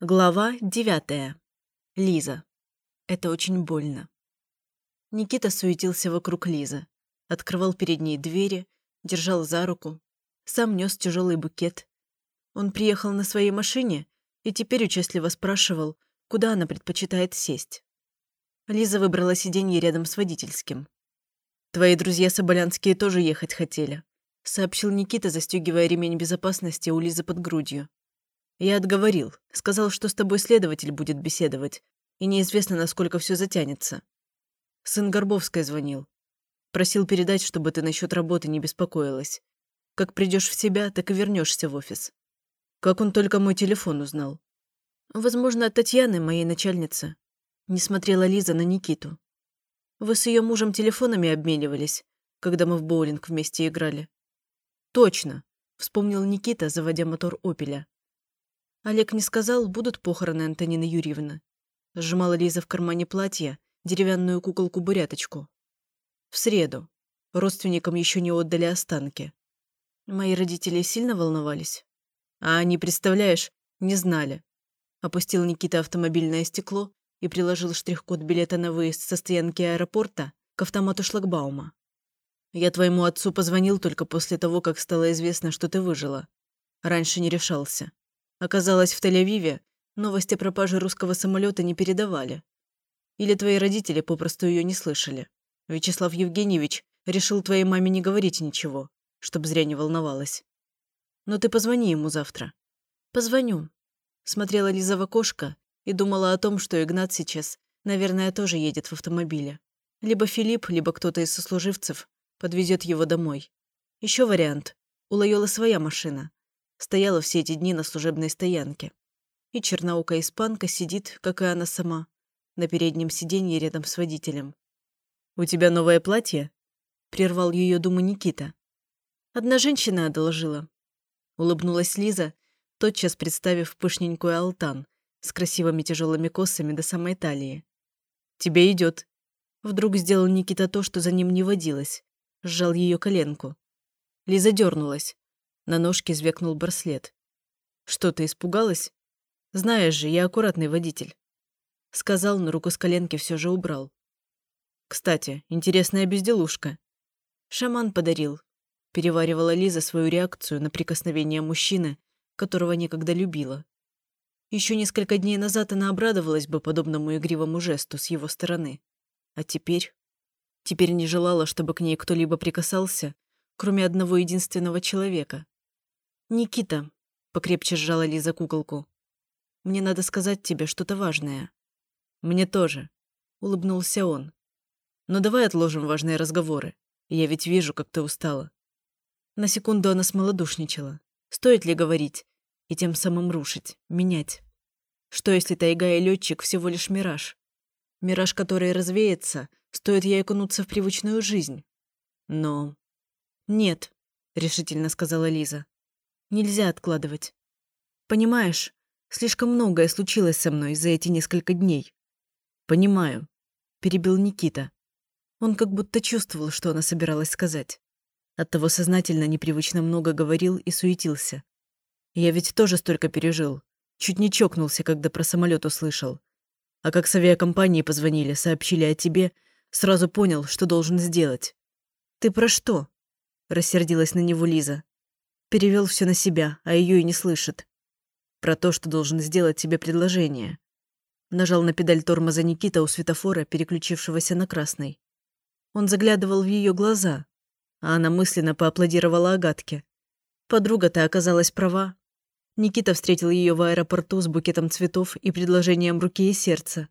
Глава девятая. Лиза. Это очень больно. Никита суетился вокруг Лизы. Открывал перед ней двери, держал за руку. Сам нес тяжелый букет. Он приехал на своей машине и теперь участливо спрашивал, куда она предпочитает сесть. Лиза выбрала сиденье рядом с водительским. «Твои друзья Соболянские тоже ехать хотели», сообщил Никита, застегивая ремень безопасности у Лизы под грудью. Я отговорил, сказал, что с тобой следователь будет беседовать, и неизвестно, насколько все затянется. Сын Горбовской звонил. Просил передать, чтобы ты насчет работы не беспокоилась. Как придешь в себя, так и вернешься в офис. Как он только мой телефон узнал. Возможно, от Татьяны, моей начальницы. Не смотрела Лиза на Никиту. Вы с ее мужем телефонами обменивались, когда мы в боулинг вместе играли. Точно, вспомнил Никита, заводя мотор «Опеля». Олег не сказал, будут похороны Антонины Юрьевны. Сжимала Лиза в кармане платья деревянную куколку-буряточку. В среду. Родственникам еще не отдали останки. Мои родители сильно волновались. А они, представляешь, не знали. Опустил Никита автомобильное стекло и приложил штрих-код билета на выезд со стоянки аэропорта к автомату шлагбаума. Я твоему отцу позвонил только после того, как стало известно, что ты выжила. Раньше не решался. Оказалось, в Тель-Авиве новости о пропаже русского самолета не передавали. Или твои родители попросту ее не слышали. Вячеслав Евгеньевич решил твоей маме не говорить ничего, чтобы зря не волновалась. Но ты позвони ему завтра. Позвоню. Смотрела Лиза в окошко и думала о том, что Игнат сейчас, наверное, тоже едет в автомобиле. Либо Филипп, либо кто-то из сослуживцев подвезет его домой. Еще вариант. У Лайолы своя машина, Стояла все эти дни на служебной стоянке. И черноокая испанка сидит, как и она сама, на переднем сиденье рядом с водителем. «У тебя новое платье?» – прервал ее думу Никита. «Одна женщина одолжила». Улыбнулась Лиза, тотчас представив пышненькую алтан с красивыми тяжелыми косами до самой талии. «Тебе идет. Вдруг сделал Никита то, что за ним не водилось. Сжал ее коленку. Лиза дернулась. На ножке звякнул браслет. «Что, ты испугалась? Знаешь же, я аккуратный водитель». Сказал, но руку с коленки все же убрал. «Кстати, интересная безделушка. Шаман подарил». Переваривала Лиза свою реакцию на прикосновение мужчины, которого некогда любила. Еще несколько дней назад она обрадовалась бы подобному игривому жесту с его стороны. А теперь... Теперь не желала, чтобы к ней кто-либо прикасался, кроме одного единственного человека. «Никита», — покрепче сжала Лиза куколку, — «мне надо сказать тебе что-то важное». «Мне тоже», — улыбнулся он. «Но давай отложим важные разговоры. Я ведь вижу, как ты устала». На секунду она смолодушничала. Стоит ли говорить и тем самым рушить, менять? Что если тайга и летчик всего лишь мираж? Мираж, который развеется, стоит ей окунуться в привычную жизнь. Но... «Нет», — решительно сказала Лиза. Нельзя откладывать. Понимаешь, слишком многое случилось со мной за эти несколько дней. Понимаю, перебил Никита. Он как будто чувствовал, что она собиралась сказать. Оттого сознательно непривычно много говорил и суетился. Я ведь тоже столько пережил. Чуть не чокнулся, когда про самолет услышал. А как с авиакомпании позвонили, сообщили о тебе, сразу понял, что должен сделать. «Ты про что?» – рассердилась на него Лиза. Перевел все на себя, а ее и не слышит. Про то, что должен сделать тебе предложение. Нажал на педаль тормоза Никита у светофора, переключившегося на красный. Он заглядывал в ее глаза, а она мысленно поаплодировала Агатке. Подруга-то оказалась права. Никита встретил ее в аэропорту с букетом цветов и предложением руки и сердца.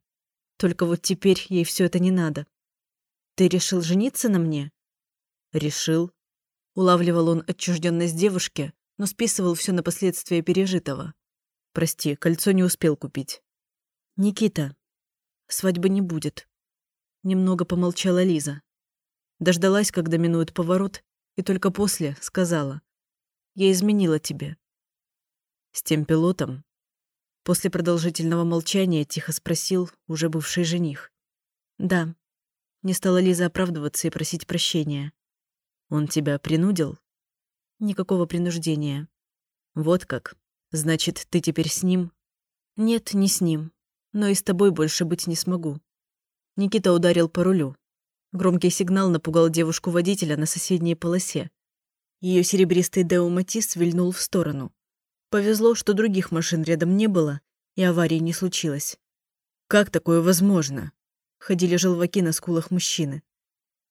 Только вот теперь ей все это не надо. «Ты решил жениться на мне?» «Решил», Улавливал он отчужденность девушки, но списывал все на последствия пережитого. «Прости, кольцо не успел купить». «Никита, свадьбы не будет». Немного помолчала Лиза. Дождалась, когда минует поворот, и только после сказала. «Я изменила тебе». «С тем пилотом?» После продолжительного молчания тихо спросил уже бывший жених. «Да». Не стала Лиза оправдываться и просить прощения. Он тебя принудил? Никакого принуждения. Вот как. Значит, ты теперь с ним? Нет, не с ним. Но и с тобой больше быть не смогу. Никита ударил по рулю. Громкий сигнал напугал девушку-водителя на соседней полосе. Ее серебристый Део Матис вильнул в сторону. Повезло, что других машин рядом не было, и аварии не случилось. Как такое возможно? Ходили желваки на скулах мужчины.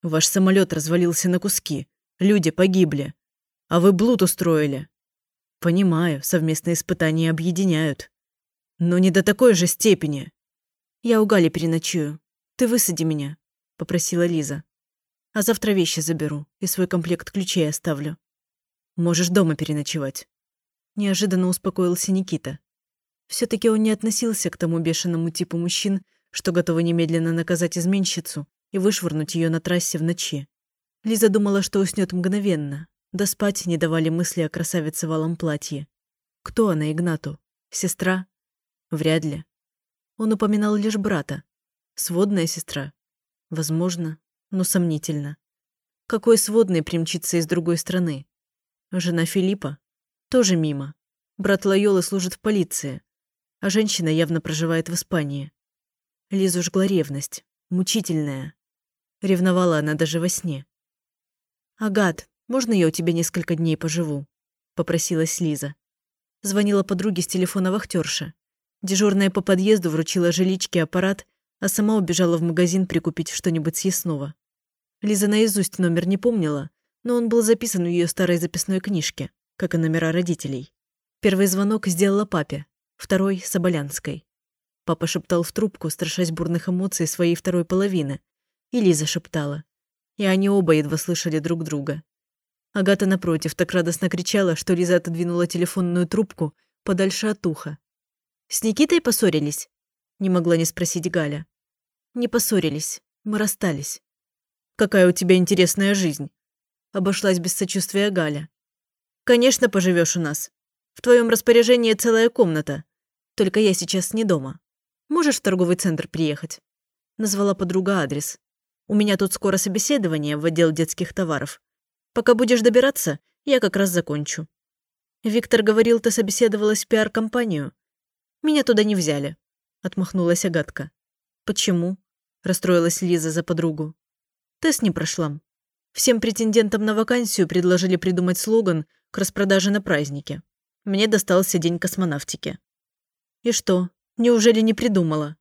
Ваш самолет развалился на куски. Люди погибли. А вы блуд устроили. Понимаю, совместные испытания объединяют. Но не до такой же степени. Я у Гали переночую. Ты высади меня, попросила Лиза. А завтра вещи заберу и свой комплект ключей оставлю. Можешь дома переночевать. Неожиданно успокоился Никита. все таки он не относился к тому бешеному типу мужчин, что готовы немедленно наказать изменщицу и вышвырнуть ее на трассе в ночи. Лиза думала, что уснет мгновенно, да спать не давали мысли о красавице в алом платье. Кто она Игнату? Сестра? Вряд ли. Он упоминал лишь брата. Сводная сестра? Возможно, но сомнительно. Какой сводный примчится из другой страны? Жена Филиппа? Тоже мимо. Брат Лайолы служит в полиции, а женщина явно проживает в Испании. Лизу жгла ревность, мучительная. Ревновала она даже во сне. «Агат, можно я у тебя несколько дней поживу?» – попросилась Лиза. Звонила подруге с телефона вахтерша. Дежурная по подъезду вручила жиличке аппарат, а сама убежала в магазин прикупить что-нибудь съестного. Лиза наизусть номер не помнила, но он был записан в ее старой записной книжке, как и номера родителей. Первый звонок сделала папе, второй – Соболянской. Папа шептал в трубку, страшась бурных эмоций своей второй половины, и Лиза шептала. И они оба едва слышали друг друга. Агата, напротив, так радостно кричала, что Лиза отодвинула телефонную трубку подальше от уха. «С Никитой поссорились?» Не могла не спросить Галя. «Не поссорились. Мы расстались». «Какая у тебя интересная жизнь!» Обошлась без сочувствия Галя. «Конечно, поживешь у нас. В твоем распоряжении целая комната. Только я сейчас не дома. Можешь в торговый центр приехать?» Назвала подруга адрес. У меня тут скоро собеседование в отдел детских товаров. Пока будешь добираться, я как раз закончу. Виктор говорил, ты собеседовалась в пиар-компанию. Меня туда не взяли. Отмахнулась Агатка. Почему? Расстроилась Лиза за подругу. Тест не прошла. Всем претендентам на вакансию предложили придумать слоган к распродаже на празднике. Мне достался День космонавтики. И что, неужели не придумала?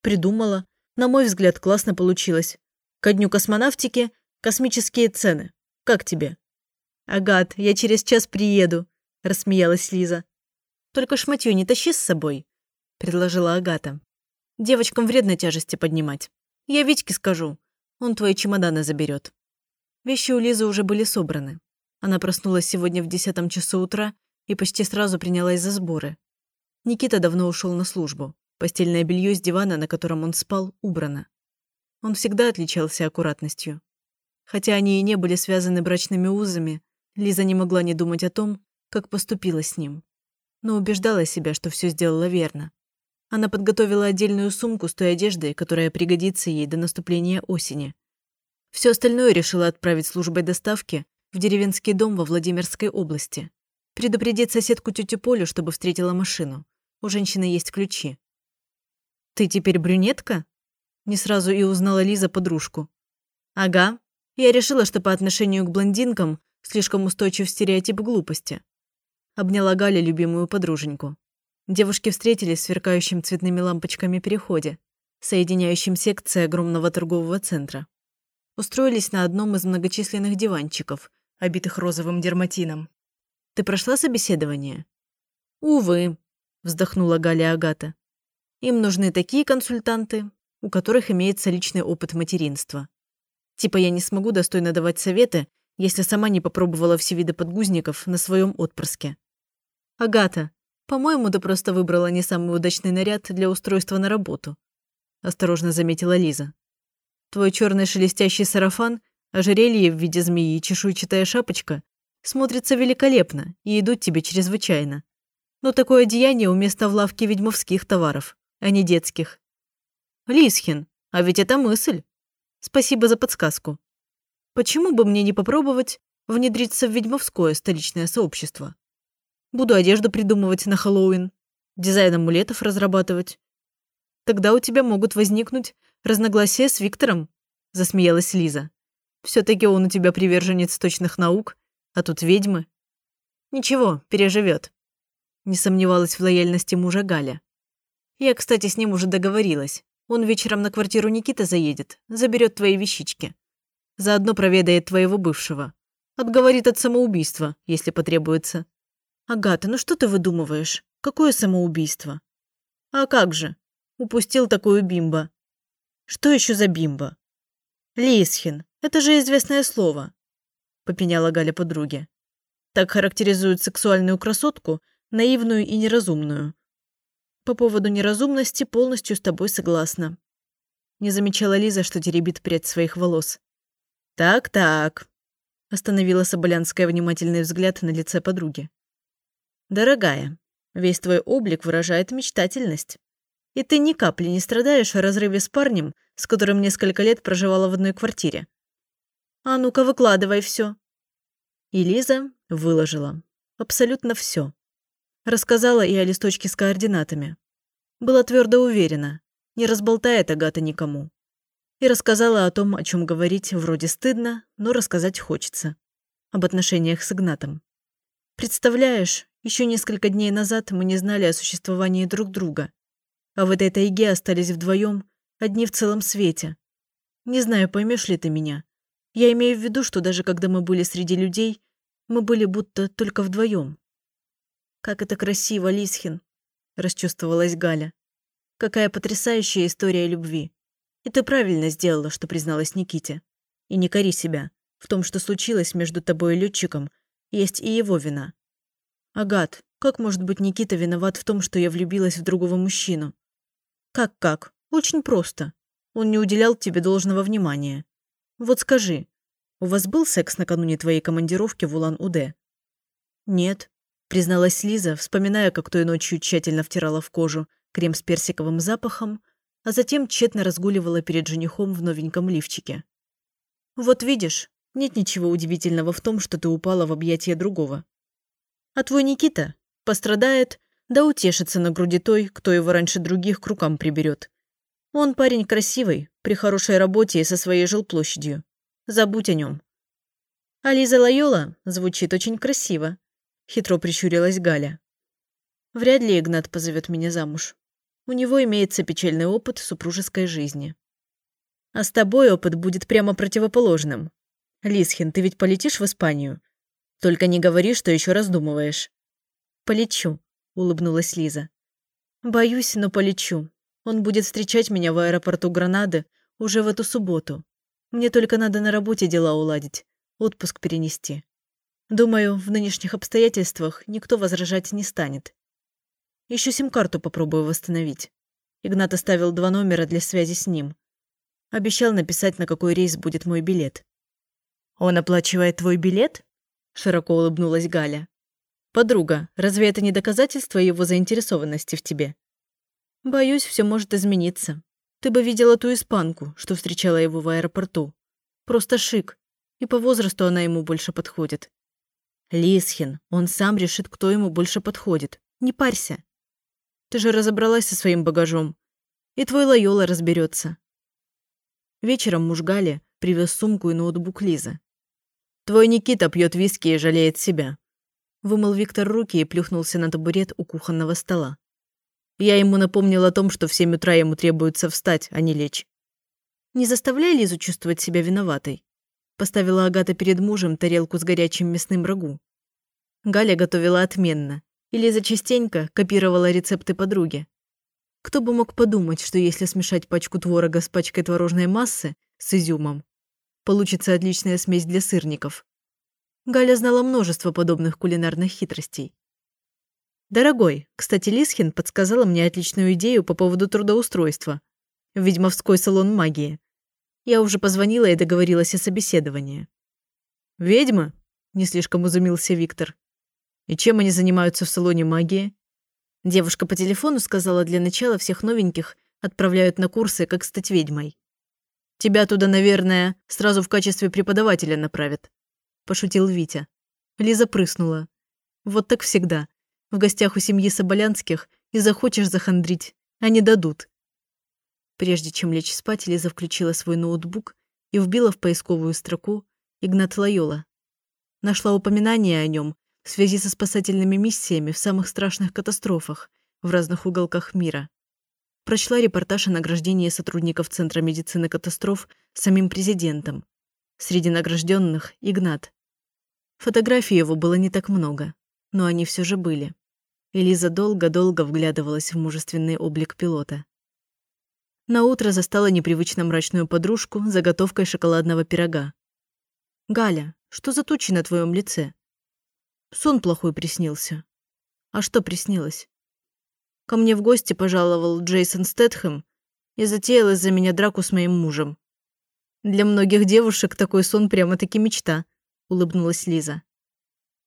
Придумала. На мой взгляд, классно получилось. Ко дню космонавтики космические цены. Как тебе?» «Агат, я через час приеду», – рассмеялась Лиза. «Только шматью не тащи с собой», – предложила Агата. «Девочкам вредно тяжести поднимать. Я Витьке скажу, он твои чемоданы заберет. Вещи у Лизы уже были собраны. Она проснулась сегодня в десятом часу утра и почти сразу принялась за сборы. Никита давно ушел на службу. Постельное белье с дивана, на котором он спал, убрано. Он всегда отличался аккуратностью. Хотя они и не были связаны брачными узами, Лиза не могла не думать о том, как поступила с ним. Но убеждала себя, что все сделала верно. Она подготовила отдельную сумку с той одеждой, которая пригодится ей до наступления осени. Все остальное решила отправить службой доставки в деревенский дом во Владимирской области. Предупредить соседку тетю Полю, чтобы встретила машину. У женщины есть ключи. «Ты теперь брюнетка?» Не сразу и узнала Лиза подружку. «Ага. Я решила, что по отношению к блондинкам слишком устойчив стереотип глупости». Обняла Галя любимую подруженьку. Девушки встретились в цветными лампочками переходе, соединяющем секции огромного торгового центра. Устроились на одном из многочисленных диванчиков, обитых розовым дерматином. «Ты прошла собеседование?» «Увы», – вздохнула Галя Агата. «Им нужны такие консультанты, у которых имеется личный опыт материнства. Типа я не смогу достойно давать советы, если сама не попробовала все виды подгузников на своем отпрыске. «Агата, по-моему, ты просто выбрала не самый удачный наряд для устройства на работу», осторожно заметила Лиза. «Твой черный шелестящий сарафан, ожерелье в виде змеи и чешуйчатая шапочка смотрятся великолепно и идут тебе чрезвычайно. Но такое одеяние уместно в лавке ведьмовских товаров, а не детских. Лисхин, а ведь это мысль. Спасибо за подсказку. Почему бы мне не попробовать внедриться в ведьмовское столичное сообщество? Буду одежду придумывать на Хэллоуин. Дизайн амулетов разрабатывать. Тогда у тебя могут возникнуть разногласия с Виктором, засмеялась Лиза. Все-таки он у тебя приверженец точных наук, а тут ведьмы. Ничего, переживет. Не сомневалась в лояльности мужа Галя. Я, кстати, с ним уже договорилась. Он вечером на квартиру Никиты заедет, заберет твои вещички. Заодно проведает твоего бывшего. Отговорит от самоубийства, если потребуется. Агата, ну что ты выдумываешь? Какое самоубийство? А как же? Упустил такую бимба. Что еще за бимба? Лисхин, это же известное слово, попеняла Галя подруге. Так характеризуют сексуальную красотку, наивную и неразумную. По поводу неразумности полностью с тобой согласна. Не замечала Лиза, что теребит прядь своих волос. «Так-так», — остановила Соболянская внимательный взгляд на лице подруги. «Дорогая, весь твой облик выражает мечтательность. И ты ни капли не страдаешь о разрыве с парнем, с которым несколько лет проживала в одной квартире. А ну-ка, выкладывай все. И Лиза выложила. Абсолютно все. Рассказала и о листочке с координатами. Была твердо уверена, не разболтает Агата никому. И рассказала о том, о чем говорить вроде стыдно, но рассказать хочется. Об отношениях с Игнатом. Представляешь, еще несколько дней назад мы не знали о существовании друг друга. А в этой тайге остались вдвоем, одни в целом свете. Не знаю, поймешь ли ты меня. Я имею в виду, что даже когда мы были среди людей, мы были будто только вдвоем. «Как это красиво, Лисхин!» – расчувствовалась Галя. «Какая потрясающая история любви! И ты правильно сделала, что призналась Никите. И не кори себя. В том, что случилось между тобой и летчиком, есть и его вина. Агат, как может быть Никита виноват в том, что я влюбилась в другого мужчину? Как-как? Очень просто. Он не уделял тебе должного внимания. Вот скажи, у вас был секс накануне твоей командировки в Улан-Удэ? Нет, призналась Лиза, вспоминая, как той ночью тщательно втирала в кожу крем с персиковым запахом, а затем тщетно разгуливала перед женихом в новеньком лифчике. «Вот видишь, нет ничего удивительного в том, что ты упала в объятия другого. А твой Никита пострадает, да утешится на груди той, кто его раньше других к рукам приберет. Он парень красивый, при хорошей работе и со своей жилплощадью. Забудь о нем. А Лиза Лайола звучит очень красиво. Хитро прищурилась Галя. Вряд ли Игнат позовет меня замуж. У него имеется печальный опыт супружеской жизни. А с тобой опыт будет прямо противоположным. Лисхин, ты ведь полетишь в Испанию? Только не говори, что еще раздумываешь. Полечу, улыбнулась Лиза. Боюсь, но полечу. Он будет встречать меня в аэропорту Гранады уже в эту субботу. Мне только надо на работе дела уладить, отпуск перенести. Думаю, в нынешних обстоятельствах никто возражать не станет. Еще сим-карту попробую восстановить. Игнат оставил два номера для связи с ним. Обещал написать, на какой рейс будет мой билет. «Он оплачивает твой билет?» Широко улыбнулась Галя. «Подруга, разве это не доказательство его заинтересованности в тебе?» «Боюсь, все может измениться. Ты бы видела ту испанку, что встречала его в аэропорту. Просто шик. И по возрасту она ему больше подходит. Лисхин, он сам решит, кто ему больше подходит. Не парься. Ты же разобралась со своим багажом. И твой Лайола разберется. Вечером муж Гали привез сумку и ноутбук Лизы. «Твой Никита пьет виски и жалеет себя», – вымыл Виктор руки и плюхнулся на табурет у кухонного стола. Я ему напомнил о том, что в семь утра ему требуется встать, а не лечь. «Не заставляй Лизу чувствовать себя виноватой», Поставила Агата перед мужем тарелку с горячим мясным рагу. Галя готовила отменно, и Лиза частенько копировала рецепты подруги. Кто бы мог подумать, что если смешать пачку творога с пачкой творожной массы с изюмом, получится отличная смесь для сырников. Галя знала множество подобных кулинарных хитростей. «Дорогой, кстати, Лисхин подсказала мне отличную идею по поводу трудоустройства. Ведьмовской салон магии. Я уже позвонила и договорилась о собеседовании. «Ведьмы?» – не слишком изумился Виктор. «И чем они занимаются в салоне магии?» Девушка по телефону сказала, для начала всех новеньких отправляют на курсы, как стать ведьмой. «Тебя туда, наверное, сразу в качестве преподавателя направят», – пошутил Витя. Лиза прыснула. Вот так всегда. В гостях у семьи Соболянских и захочешь захандрить, не дадут. Прежде чем лечь спать, Лиза включила свой ноутбук и вбила в поисковую строку «Игнат Лайола». Нашла упоминание о нем в связи со спасательными миссиями в самых страшных катастрофах в разных уголках мира. Прочла репортаж о награждении сотрудников Центра медицины катастроф самим президентом. Среди награжденных – Игнат. Фотографий его было не так много, но они все же были. Элиза долго-долго вглядывалась в мужественный облик пилота. На утро застала непривычно мрачную подружку заготовкой шоколадного пирога. «Галя, что за тучи на твоем лице?» «Сон плохой приснился». «А что приснилось?» Ко мне в гости пожаловал Джейсон Стэтхэм и затеял из-за меня драку с моим мужем. Для многих девушек такой сон прямо-таки мечта, улыбнулась Лиза.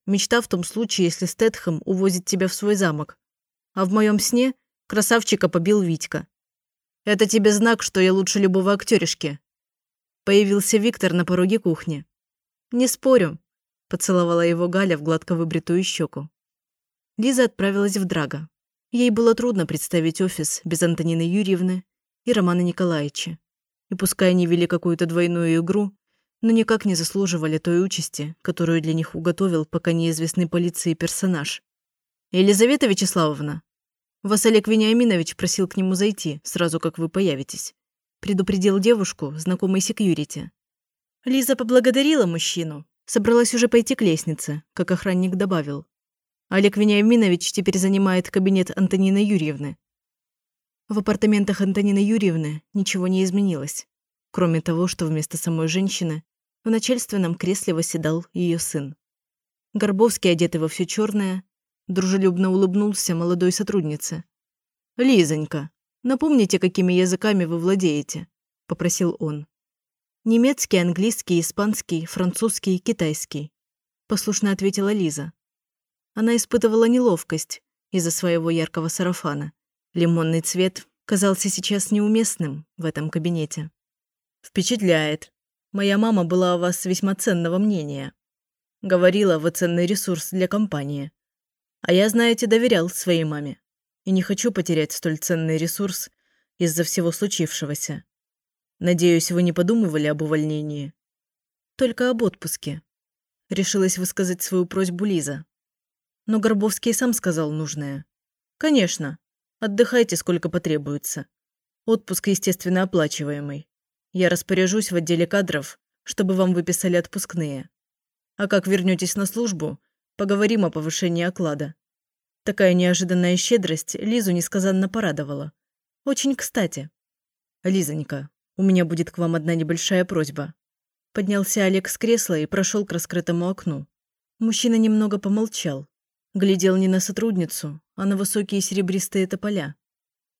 Мечта в том случае, если Стэтхэм увозит тебя в свой замок. А в моем сне красавчика побил Витька. Это тебе знак, что я лучше любого актеришки. Появился Виктор на пороге кухни. Не спорю, поцеловала его Галя в гладко выбритую щеку. Лиза отправилась в Драго. Ей было трудно представить офис без Антонины Юрьевны и Романа Николаевича. И пускай они вели какую-то двойную игру, но никак не заслуживали той участи, которую для них уготовил пока неизвестный полиции персонаж. «Елизавета Вячеславовна, вас Олег Вениаминович просил к нему зайти, сразу как вы появитесь», предупредил девушку, знакомый секьюрити. Лиза поблагодарила мужчину, собралась уже пойти к лестнице, как охранник добавил. Олег Вениаминович теперь занимает кабинет Антонины Юрьевны. В апартаментах Антонины Юрьевны ничего не изменилось, кроме того, что вместо самой женщины в начальственном кресле восседал ее сын. Горбовский, одетый во все черное, дружелюбно улыбнулся молодой сотруднице. «Лизонька, напомните, какими языками вы владеете?» – попросил он. «Немецкий, английский, испанский, французский, китайский», – послушно ответила Лиза. Она испытывала неловкость из-за своего яркого сарафана. Лимонный цвет казался сейчас неуместным в этом кабинете. «Впечатляет. Моя мама была о вас весьма ценного мнения. Говорила, вы ценный ресурс для компании. А я, знаете, доверял своей маме. И не хочу потерять столь ценный ресурс из-за всего случившегося. Надеюсь, вы не подумывали об увольнении?» «Только об отпуске», — решилась высказать свою просьбу Лиза. Но Горбовский сам сказал нужное. «Конечно. Отдыхайте, сколько потребуется. Отпуск, естественно, оплачиваемый. Я распоряжусь в отделе кадров, чтобы вам выписали отпускные. А как вернетесь на службу, поговорим о повышении оклада». Такая неожиданная щедрость Лизу несказанно порадовала. Очень кстати. «Лизонька, у меня будет к вам одна небольшая просьба». Поднялся Олег с кресла и прошел к раскрытому окну. Мужчина немного помолчал, Глядел не на сотрудницу, а на высокие серебристые тополя.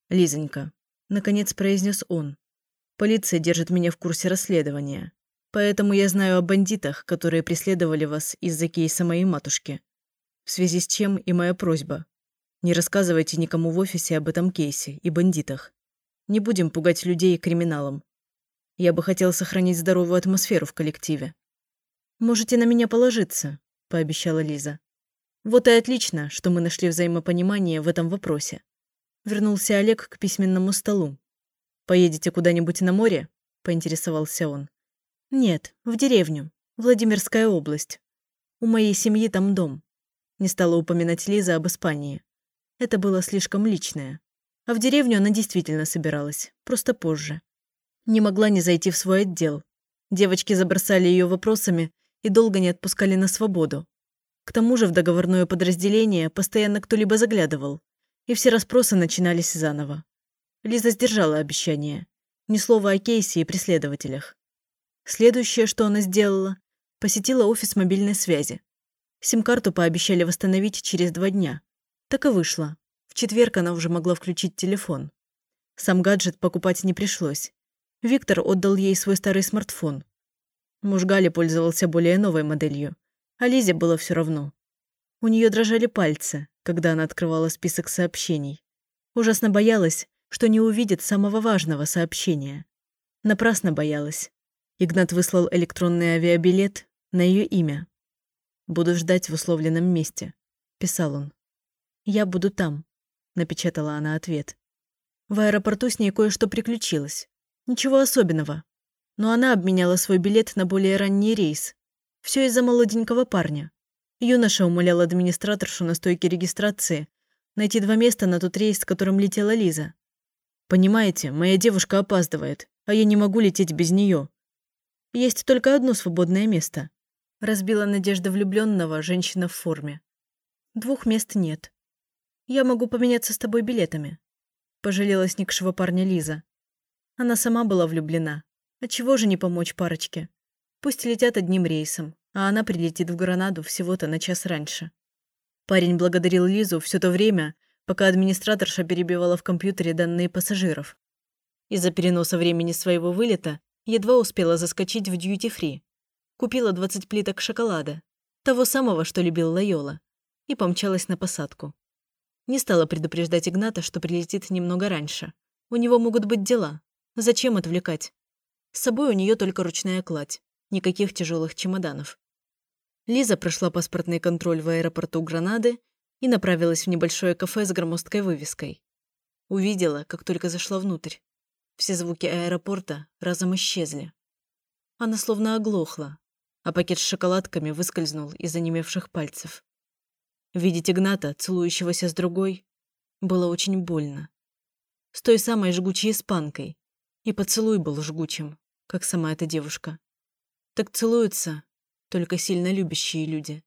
«Лизонька», — наконец произнес он, — «полиция держит меня в курсе расследования, поэтому я знаю о бандитах, которые преследовали вас из-за кейса моей матушки. В связи с чем и моя просьба. Не рассказывайте никому в офисе об этом кейсе и бандитах. Не будем пугать людей криминалом. Я бы хотел сохранить здоровую атмосферу в коллективе». «Можете на меня положиться», — пообещала Лиза. Вот и отлично, что мы нашли взаимопонимание в этом вопросе. Вернулся Олег к письменному столу. «Поедете куда-нибудь на море?» – поинтересовался он. «Нет, в деревню. Владимирская область. У моей семьи там дом». Не стала упоминать Лиза об Испании. Это было слишком личное. А в деревню она действительно собиралась, просто позже. Не могла не зайти в свой отдел. Девочки забросали ее вопросами и долго не отпускали на свободу. К тому же в договорное подразделение постоянно кто-либо заглядывал, и все расспросы начинались заново. Лиза сдержала обещание. Ни слова о кейсе и преследователях. Следующее, что она сделала, посетила офис мобильной связи. Сим-карту пообещали восстановить через два дня. Так и вышло. В четверг она уже могла включить телефон. Сам гаджет покупать не пришлось. Виктор отдал ей свой старый смартфон. Муж Гали пользовался более новой моделью. А Лизе было все равно. У нее дрожали пальцы, когда она открывала список сообщений. Ужасно боялась, что не увидит самого важного сообщения. Напрасно боялась. Игнат выслал электронный авиабилет на ее имя. «Буду ждать в условленном месте», – писал он. «Я буду там». – напечатала она ответ. В аэропорту с ней кое-что приключилось. Ничего особенного. Но она обменяла свой билет на более ранний рейс. Все из-за молоденького парня. Юноша умолял администраторшу на стойке регистрации найти два места на тот рейс, с которым летела Лиза. «Понимаете, моя девушка опаздывает, а я не могу лететь без нее. Есть только одно свободное место». Разбила надежда влюбленного женщина в форме. «Двух мест нет. Я могу поменяться с тобой билетами», – пожалела сникшего парня Лиза. Она сама была влюблена. А чего же не помочь парочке? Пусть летят одним рейсом, а она прилетит в Гранаду всего-то на час раньше. Парень благодарил Лизу все то время, пока администраторша перебивала в компьютере данные пассажиров. Из-за переноса времени своего вылета едва успела заскочить в дьюти-фри. Купила 20 плиток шоколада, того самого, что любил Лайола, и помчалась на посадку. Не стала предупреждать Игната, что прилетит немного раньше. У него могут быть дела. Зачем отвлекать? С собой у нее только ручная кладь. Никаких тяжелых чемоданов. Лиза прошла паспортный контроль в аэропорту Гранады и направилась в небольшое кафе с громоздкой вывеской. Увидела, как только зашла внутрь. Все звуки аэропорта разом исчезли. Она словно оглохла, а пакет с шоколадками выскользнул из онемевших пальцев. Видеть Игната, целующегося с другой, было очень больно. С той самой жгучей испанкой. И поцелуй был жгучим, как сама эта девушка. Так целуются только сильно любящие люди.